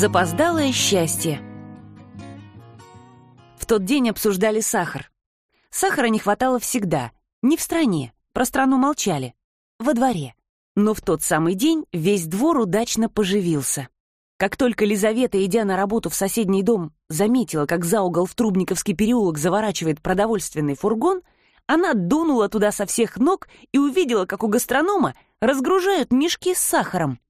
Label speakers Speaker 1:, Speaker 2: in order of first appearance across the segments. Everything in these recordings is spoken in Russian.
Speaker 1: Запоздалое счастье. В тот день обсуждали сахар. Сахара не хватало всегда. Не в стране. Про страну молчали. Во дворе. Но в тот самый день весь двор удачно поживился. Как только Лизавета, идя на работу в соседний дом, заметила, как за угол в Трубниковский переулок заворачивает продовольственный фургон, она дунула туда со всех ног и увидела, как у гастронома разгружают мешки с сахаром.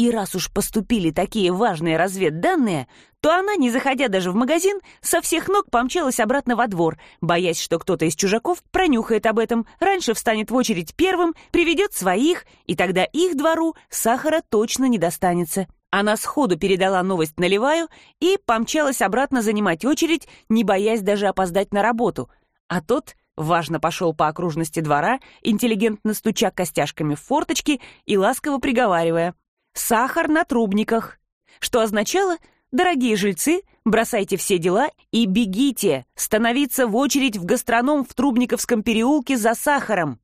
Speaker 1: И раз уж поступили такие важные разведданные, то она, не заходя даже в магазин, со всех ног помчалась обратно во двор, боясь, что кто-то из чужаков пронюхает об этом, раньше встанет в очередь первым, приведет своих, и тогда их двору сахара точно не достанется. Она сходу передала новость Наливаю и помчалась обратно занимать очередь, не боясь даже опоздать на работу. А тот важно пошел по окружности двора, интеллигентно стуча костяшками в форточки и ласково приговаривая — сахар на трубниках, что означало «Дорогие жильцы, бросайте все дела и бегите становиться в очередь в гастроном в Трубниковском переулке за сахаром».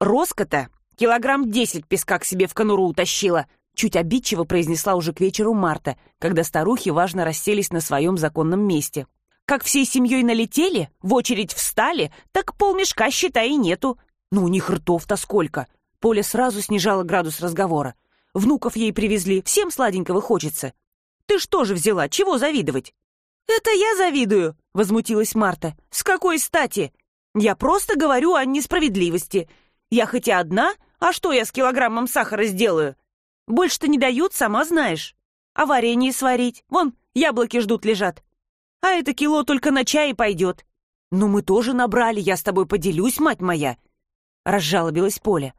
Speaker 1: Роскота килограмм десять песка к себе в конуру утащила, чуть обидчиво произнесла уже к вечеру Марта, когда старухи важно расселись на своем законном месте. Как всей семьей налетели, в очередь встали, так полмешка, считай, и нету. Ну, у них ртов-то сколько. Поля сразу снижала градус разговора. Внуков ей привезли, всем сладенького хочется. Ты что же взяла, чего завидовать?» «Это я завидую», — возмутилась Марта. «С какой стати? Я просто говорю о несправедливости. Я хоть и одна, а что я с килограммом сахара сделаю? Больше-то не дают, сама знаешь. А варенье сварить? Вон, яблоки ждут лежат. А это кило только на чай пойдет. Ну, мы тоже набрали, я с тобой поделюсь, мать моя. Разжалобилась Поля.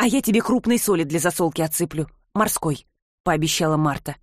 Speaker 1: «А я тебе крупной соли для засолки отсыплю. Морской», — пообещала Марта.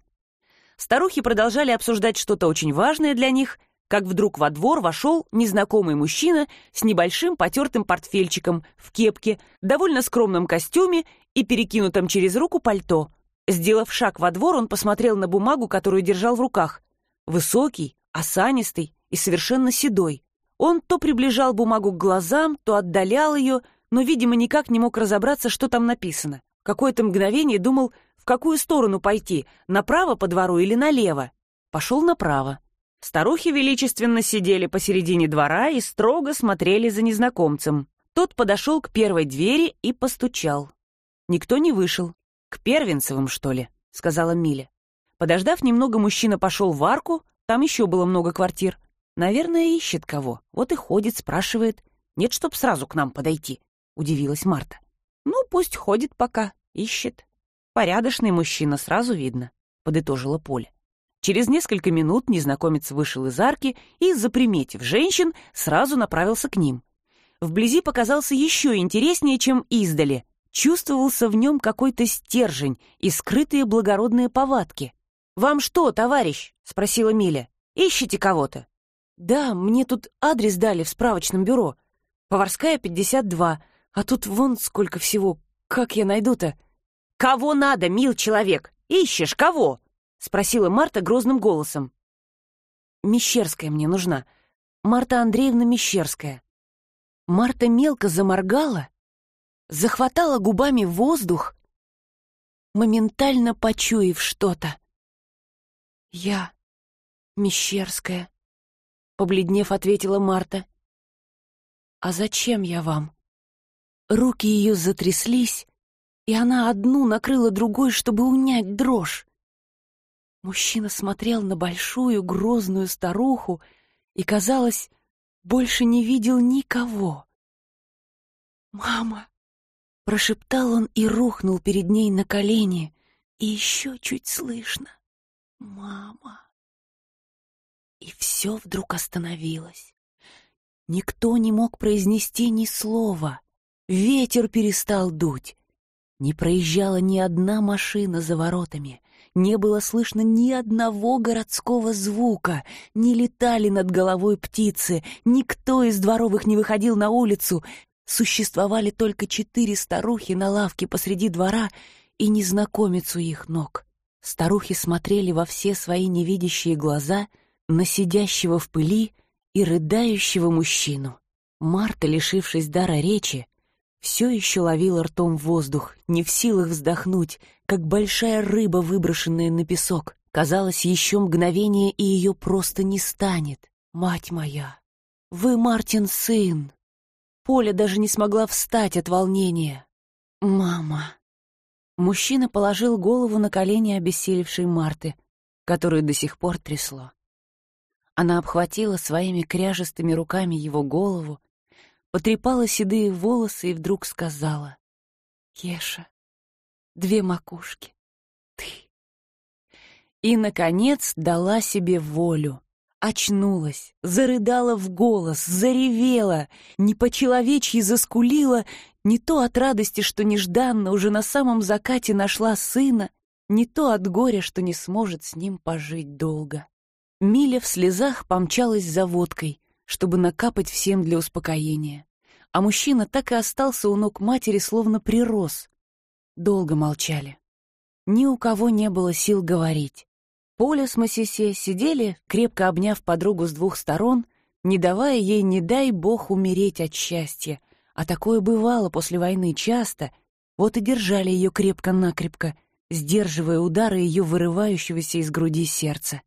Speaker 1: Старухи продолжали обсуждать что-то очень важное для них, как вдруг во двор вошел незнакомый мужчина с небольшим потертым портфельчиком в кепке, довольно скромном костюме и перекинутом через руку пальто. Сделав шаг во двор, он посмотрел на бумагу, которую держал в руках. Высокий, осанистый и совершенно седой. Он то приближал бумагу к глазам, то отдалял ее, но, видимо, никак не мог разобраться, что там написано. Какое-то мгновение думал, в какую сторону пойти, направо по двору или налево. Пошел направо. Старухи величественно сидели посередине двора и строго смотрели за незнакомцем. Тот подошел к первой двери и постучал. Никто не вышел. «К Первенцевым, что ли?» — сказала Миля. Подождав немного, мужчина пошел в арку, там еще было много квартир. Наверное, ищет кого. Вот и ходит, спрашивает. Нет, чтоб сразу к нам подойти удивилась Марта. «Ну, пусть ходит пока, ищет. Порядочный мужчина, сразу видно», — подытожила Поля. Через несколько минут незнакомец вышел из арки и, заприметив женщин, сразу направился к ним. Вблизи показался еще интереснее, чем издали. Чувствовался в нем какой-то стержень и скрытые благородные повадки. «Вам что, товарищ?» — спросила Миля. «Ищете кого-то?» «Да, мне тут адрес дали в справочном бюро. Поварская, 52. А тут вон сколько всего. Как я найду-то? Кого надо, мил человек? Ищешь кого? Спросила Марта грозным голосом. Мещерская мне нужна. Марта Андреевна Мещерская. Марта мелко заморгала, захватала губами воздух, моментально почуяв что-то. «Я Мещерская», — побледнев, ответила Марта. «А зачем я вам?» Руки ее затряслись, и она одну накрыла другой, чтобы унять дрожь. Мужчина смотрел на большую грозную старуху и, казалось, больше не видел никого. «Мама!» — прошептал он и рухнул перед ней на колени, и еще чуть слышно. «Мама!» И все вдруг остановилось. Никто не мог произнести ни слова — Ветер перестал дуть. Не проезжала ни одна машина за воротами, не было слышно ни одного городского звука, не летали над головой птицы, никто из дворовых не выходил на улицу. Существовали только четыре старухи на лавке посреди двора и незнакомец у их ног. Старухи смотрели во все свои невидящие глаза на сидящего в пыли и рыдающего мужчину. Марта, лишившись дара речи, все еще ловила ртом воздух, не в силах вздохнуть, как большая рыба, выброшенная на песок, Казалось, еще мгновение, и ее просто не станет. «Мать моя! Вы Мартин сын!» Поля даже не смогла встать от волнения. «Мама!» Мужчина положил голову на колени обессилевшей Марты, которую до сих пор трясло. Она обхватила своими кряжестыми руками его голову, потрепала седые волосы и вдруг сказала. «Кеша, две макушки, ты». И, наконец, дала себе волю. Очнулась, зарыдала в голос, заревела, не по-человечьи заскулила, не то от радости, что нежданно уже на самом закате нашла сына, не то от горя, что не сможет с ним пожить долго. Миля в слезах помчалась за водкой, чтобы накапать всем для успокоения. А мужчина так и остался у ног матери, словно прирос. Долго молчали. Ни у кого не было сил говорить. Поля с Масисе сидели, крепко обняв подругу с двух сторон, не давая ей, не дай бог, умереть от счастья. А такое бывало после войны часто. Вот и держали ее крепко-накрепко, сдерживая удары ее вырывающегося из груди сердца.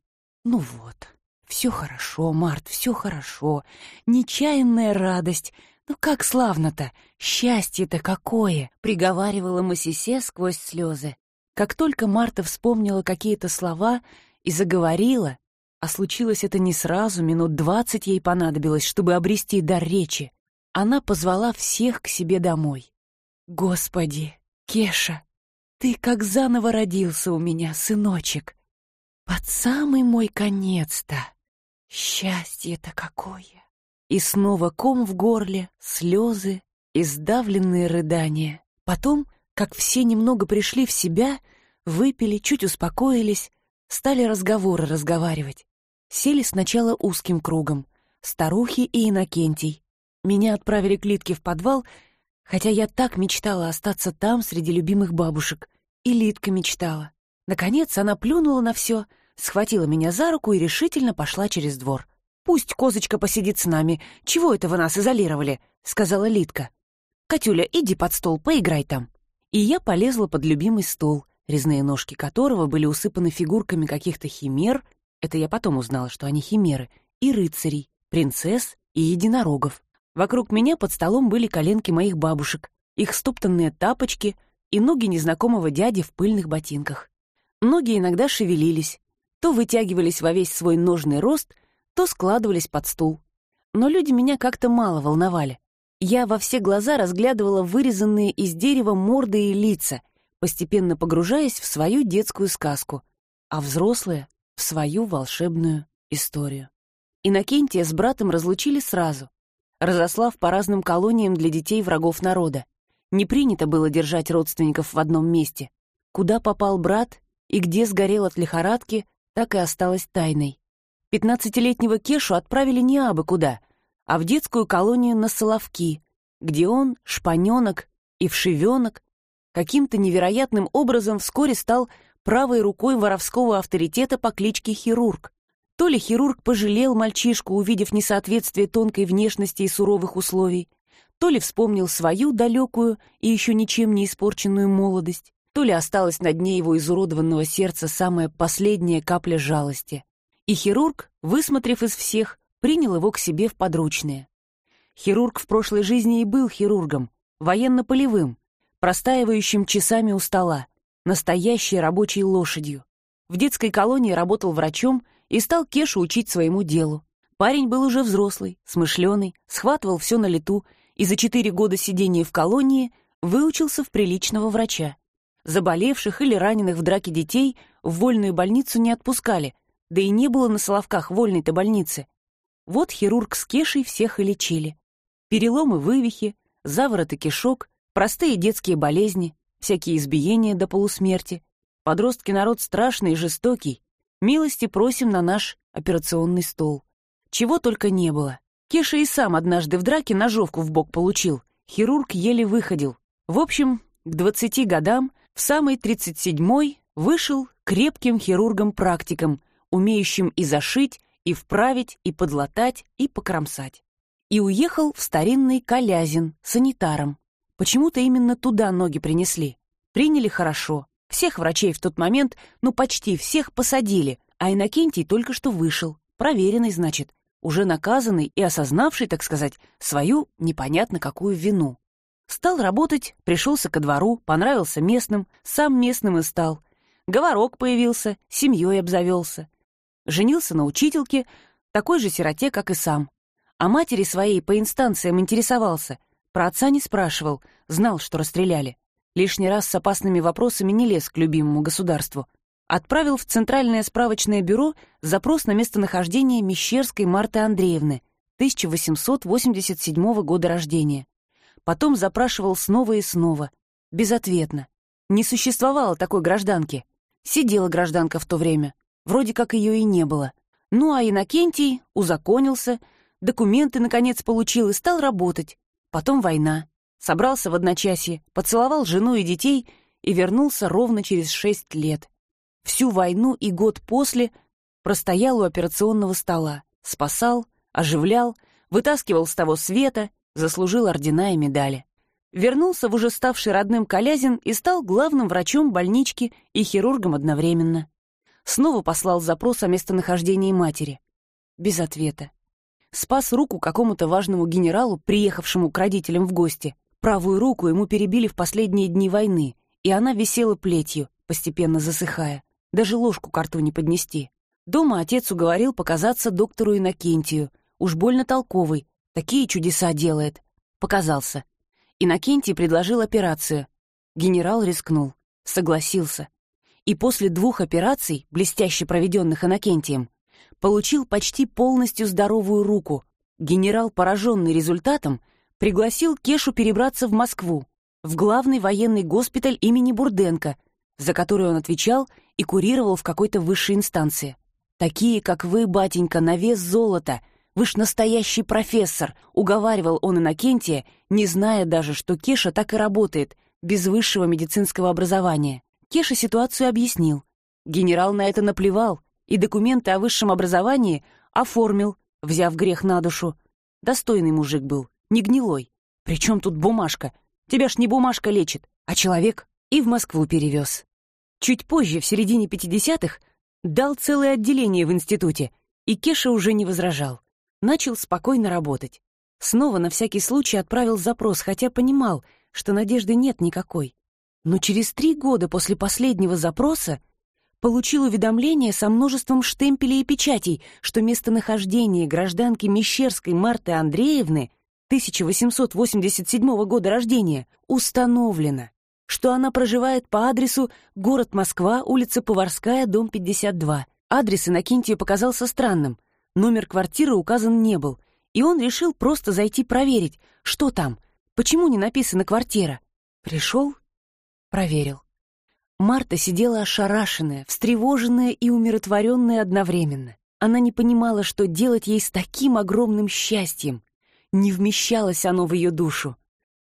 Speaker 1: Ну вот, все хорошо, Март, все хорошо. Нечаянная радость. Ну как славно-то, счастье-то какое, приговаривала Масисе сквозь слезы. Как только Марта вспомнила какие-то слова и заговорила, а случилось это не сразу, минут двадцать ей понадобилось, чтобы обрести дар речи, она позвала всех к себе домой. «Господи, Кеша, ты как заново родился у меня, сыночек. Под самый мой конец-то. Счастье-то какое!» И снова ком в горле, слезы и сдавленные рыдания. Потом как все немного пришли в себя, выпили, чуть успокоились, стали разговоры разговаривать. Сели сначала узким кругом, старухи и Иннокентий. Меня отправили к Литке в подвал, хотя я так мечтала остаться там среди любимых бабушек. И Литка мечтала. Наконец она плюнула на все, схватила меня за руку и решительно пошла через двор. «Пусть козочка посидит с нами. Чего это вы нас изолировали?» — сказала Литка. «Катюля, иди под стол, поиграй там» и я полезла под любимый стол, резные ножки которого были усыпаны фигурками каких-то химер, это я потом узнала, что они химеры, и рыцарей, принцесс и единорогов. Вокруг меня под столом были коленки моих бабушек, их стоптанные тапочки и ноги незнакомого дяди в пыльных ботинках. Ноги иногда шевелились, то вытягивались во весь свой ножный рост, то складывались под стул. Но люди меня как-то мало волновали. Я во все глаза разглядывала вырезанные из дерева морды и лица, постепенно погружаясь в свою детскую сказку, а взрослые — в свою волшебную историю. Иннокентия с братом разлучили сразу, разослав по разным колониям для детей врагов народа. Не принято было держать родственников в одном месте. Куда попал брат и где сгорел от лихорадки, так и осталось тайной. Пятнадцатилетнего Кешу отправили не абы куда — а в детскую колонию на Соловки, где он, шпаненок и вшивенок, каким-то невероятным образом вскоре стал правой рукой воровского авторитета по кличке Хирург. То ли хирург пожалел мальчишку, увидев несоответствие тонкой внешности и суровых условий, то ли вспомнил свою далекую и еще ничем не испорченную молодость, то ли осталась на дне его изуродованного сердца самая последняя капля жалости. И хирург, высмотрев из всех, принял его к себе в подручные. Хирург в прошлой жизни и был хирургом, военно-полевым, простаивающим часами у стола, настоящей рабочей лошадью. В детской колонии работал врачом и стал Кешу учить своему делу. Парень был уже взрослый, смышленый, схватывал все на лету и за четыре года сидения в колонии выучился в приличного врача. Заболевших или раненых в драке детей в вольную больницу не отпускали, да и не было на Соловках вольной-то больницы. Вот хирург с Кешей всех и лечили. Переломы вывихи, завороты кишок, простые детские болезни, всякие избиения до полусмерти. Подростки народ страшный и жестокий. Милости просим на наш операционный стол. Чего только не было. Кеша и сам однажды в драке ножовку в бок получил. Хирург еле выходил. В общем, к двадцати годам, в самый тридцать седьмой, вышел крепким хирургом-практиком, умеющим и зашить, и вправить, и подлатать, и покромсать. И уехал в старинный Колязин санитаром. Почему-то именно туда ноги принесли. Приняли хорошо. Всех врачей в тот момент, ну почти всех, посадили, а Иннокентий только что вышел. Проверенный, значит, уже наказанный и осознавший, так сказать, свою непонятно какую вину. Стал работать, пришелся ко двору, понравился местным, сам местным и стал. Говорок появился, семьей обзавелся. Женился на учительке, такой же сироте, как и сам. А матери своей по инстанциям интересовался. Про отца не спрашивал, знал, что расстреляли. Лишний раз с опасными вопросами не лез к любимому государству. Отправил в Центральное справочное бюро запрос на местонахождение Мещерской Марты Андреевны, 1887 года рождения. Потом запрашивал снова и снова. Безответно. Не существовало такой гражданки. Сидела гражданка в то время. Вроде как ее и не было. Ну а Иннокентий узаконился, документы, наконец, получил и стал работать. Потом война. Собрался в одночасье, поцеловал жену и детей и вернулся ровно через шесть лет. Всю войну и год после простоял у операционного стола, спасал, оживлял, вытаскивал с того света, заслужил ордена и медали. Вернулся в уже ставший родным Колязин и стал главным врачом больнички и хирургом одновременно. Снова послал запрос о местонахождении матери. Без ответа. Спас руку какому-то важному генералу, приехавшему к родителям в гости, Правую руку ему перебили в последние дни войны, и она висела плетью, постепенно засыхая. Даже ложку к рту не поднести. Дома отец уговорил показаться доктору Иннокентию. Уж больно толковый, такие чудеса делает. Показался. Иннокентий предложил операцию. Генерал рискнул. Согласился. И после двух операций, блестяще проведенных Иннокентием, получил почти полностью здоровую руку. Генерал, пораженный результатом, пригласил Кешу перебраться в Москву, в главный военный госпиталь имени Бурденко, за который он отвечал и курировал в какой-то высшей инстанции. «Такие, как вы, батенька, на вес золота. Вы ж настоящий профессор», — уговаривал он Иннокентия, не зная даже, что Кеша так и работает, без высшего медицинского образования. Кеша ситуацию объяснил. Генерал на это наплевал и документы о высшем образовании оформил, взяв грех на душу. Достойный мужик был не гнилой. Причем тут бумажка? Тебя ж не бумажка лечит, а человек. И в Москву перевез. Чуть позже, в середине 50-х, дал целое отделение в институте, и Кеша уже не возражал. Начал спокойно работать. Снова на всякий случай отправил запрос, хотя понимал, что надежды нет никакой. Но через три года после последнего запроса получил уведомление со множеством штемпелей и печатей, что местонахождение гражданки Мещерской Марты Андреевны 1887 года рождения, установлено, что она проживает по адресу город Москва, улица Поварская, дом 52. Адрес Иннокентию показался странным, номер квартиры указан не был, и он решил просто зайти проверить, что там, почему не написана квартира. Пришел, проверил. Марта сидела ошарашенная, встревоженная и умиротворенная одновременно. Она не понимала, что делать ей с таким огромным счастьем. Не вмещалось оно в ее душу.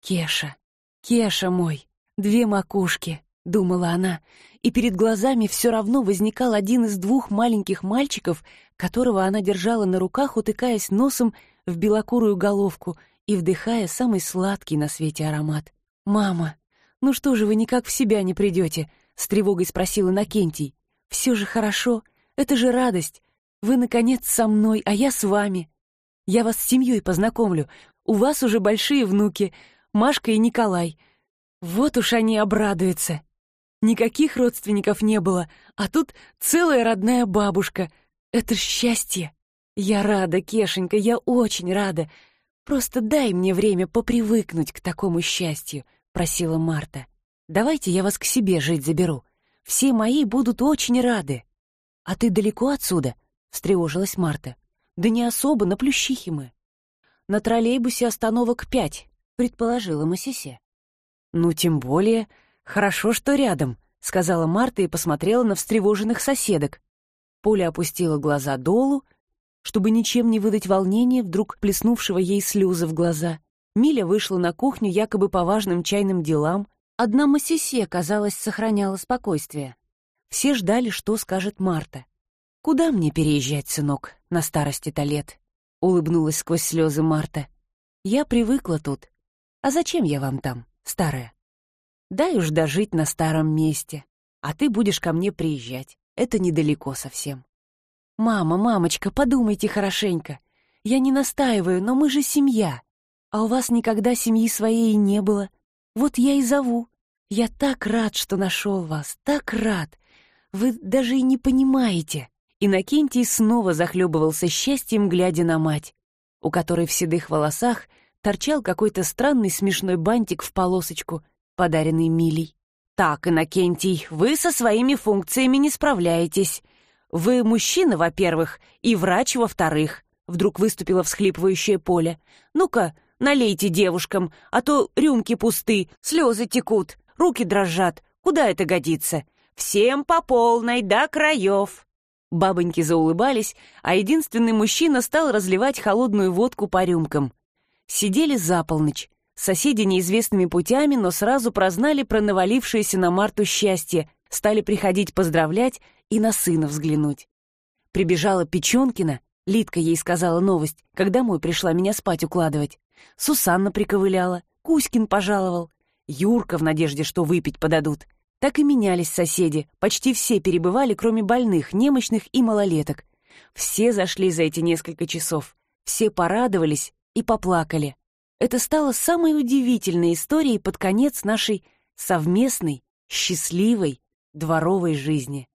Speaker 1: «Кеша, Кеша мой, две макушки», — думала она, и перед глазами все равно возникал один из двух маленьких мальчиков, которого она держала на руках, утыкаясь носом в белокурую головку и вдыхая самый сладкий на свете аромат. «Мама, ну что же вы никак в себя не придете?» — с тревогой спросил Иннокентий. «Все же хорошо, это же радость. Вы, наконец, со мной, а я с вами. Я вас с семьей познакомлю. У вас уже большие внуки, Машка и Николай. Вот уж они обрадуются. Никаких родственников не было, а тут целая родная бабушка. Это счастье. Я рада, Кешенька, я очень рада. Просто дай мне время попривыкнуть к такому счастью, просила Марта. Давайте я вас к себе жить заберу. Все мои будут очень рады. А ты далеко отсюда? встревожилась Марта. Да не особо, на Плющихе мы. На троллейбусе остановок пять, предположила Масисе. Ну, тем более, хорошо, что рядом, сказала Марта и посмотрела на встревоженных соседок. Поля опустила глаза долу, чтобы ничем не выдать волнения, вдруг плеснувшего ей слезы в глаза. Миля вышла на кухню якобы по важным чайным делам. Одна Масисе, казалось, сохраняла спокойствие. Все ждали, что скажет Марта. «Куда мне переезжать, сынок, на старости-то лет?» — улыбнулась сквозь слезы Марта. «Я привыкла тут. А зачем я вам там, старая? Дай уж дожить на старом месте. а ты будешь ко мне приезжать. Это недалеко совсем. Мама, мамочка, подумайте хорошенько. Я не настаиваю, но мы же семья. А у вас никогда семьи своей не было. Вот я и зову. Я так рад, что нашел вас, так рад. Вы даже и не понимаете. Иннокентий снова захлебывался счастьем, глядя на мать, у которой в седых волосах торчал какой-то странный смешной бантик в полосочку, подаренный Милей. «Так, Иннокентий, вы со своими функциями не справляетесь. Вы мужчина, во-первых, и врач, во-вторых», — вдруг выступила всхлипывающее поле. «Ну-ка, налейте девушкам, а то рюмки пусты, слезы текут, руки дрожат. Куда это годится? Всем по полной, до краев!» Бабоньки заулыбались, а единственный мужчина стал разливать холодную водку по рюмкам. Сидели за полночь. Соседи неизвестными путями, но сразу прознали про навалившееся на Марту счастье, стали приходить поздравлять и на сына взглянуть. Прибежала Печенкина, Литка ей сказала новость, когда домой пришла меня спать укладывать. Сусанна приковыляла, Кузькин пожаловал. Юрка в надежде, что выпить подадут. Так и менялись соседи, почти все перебывали, кроме больных, немощных и малолеток. Все зашли за эти несколько часов, все порадовались и поплакали. Это стало самой удивительной историей под конец нашей совместной, счастливой, дворовой жизни.